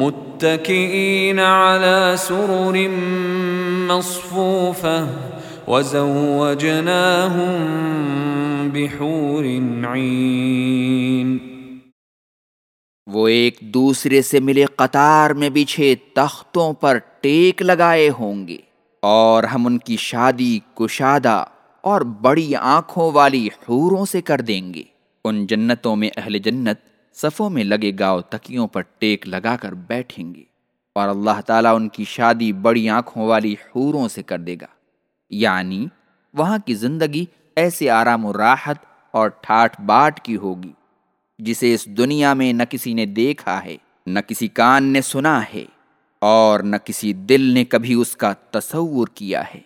متكئين على سرر مصفوفة وزوجناهم بحور عين وہ ایک دوسرے سے ملے قطار میں بچھے تختوں پر ٹیک لگائے ہوں گے اور ہم ان کی شادی کشادہ اور بڑی آنکھوں والی حوروں سے کر دیں گے ان جنتوں میں اہل جنت صفوں میں لگے گاؤ تکیوں پر ٹیک لگا کر بیٹھیں گے اور اللہ تعالیٰ ان کی شادی بڑی آنکھوں والی حوروں سے کر دے گا۔ یعنی وہاں کی زندگی ایسے آرام و راحت اور ٹھاٹ باٹ کی ہوگی، جسے اس دنیا میں نہ کسی نے دیکھا ہے، نہ کسی کان نے سنا ہے اور نہ کسی دل نے کبھی اس کا تصور کیا ہے۔